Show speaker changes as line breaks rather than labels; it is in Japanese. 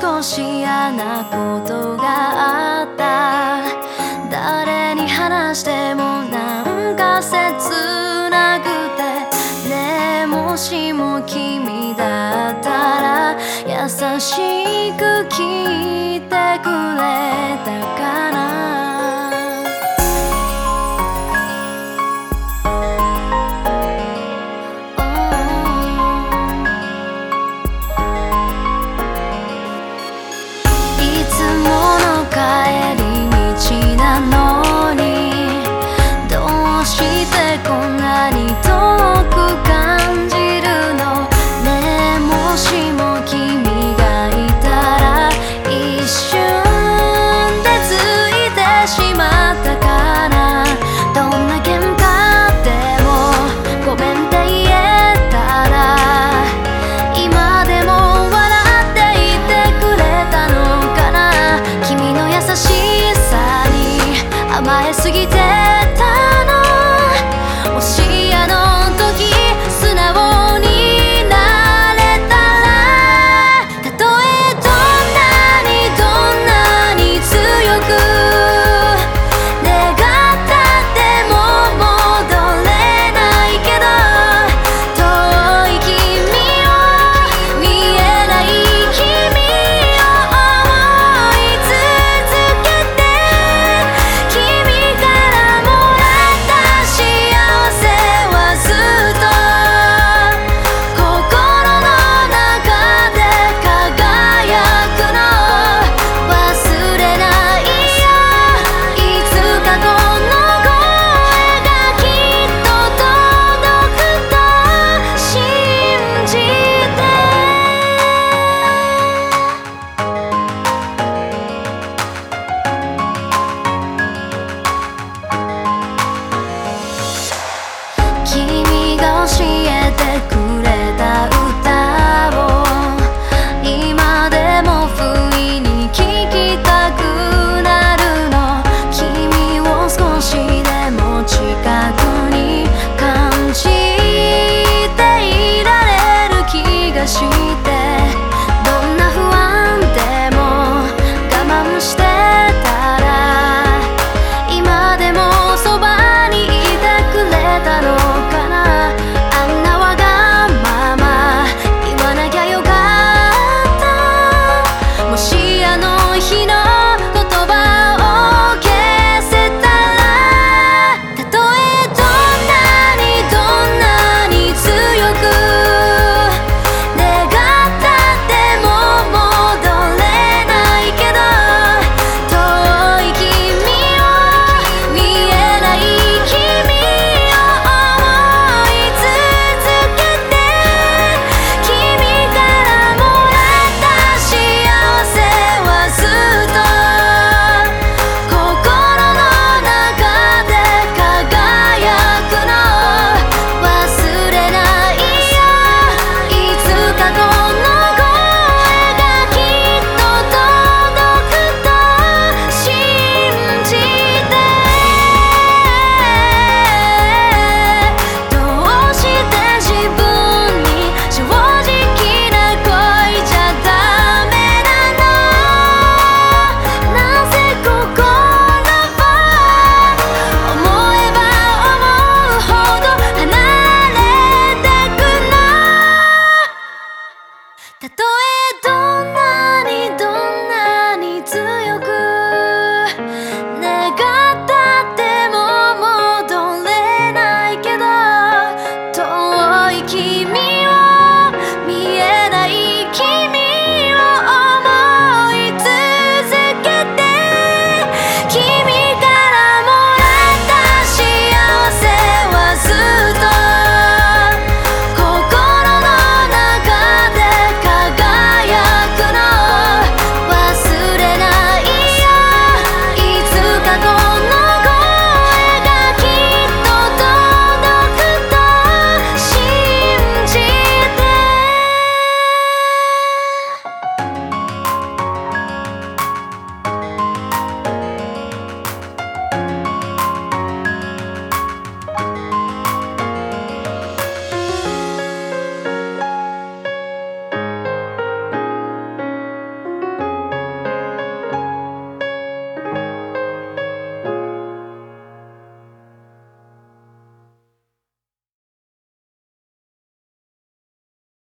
少し嫌なことがあった。誰に話してもなんか切なくて。ねえもしも君だったら優しく聞いてくれた away.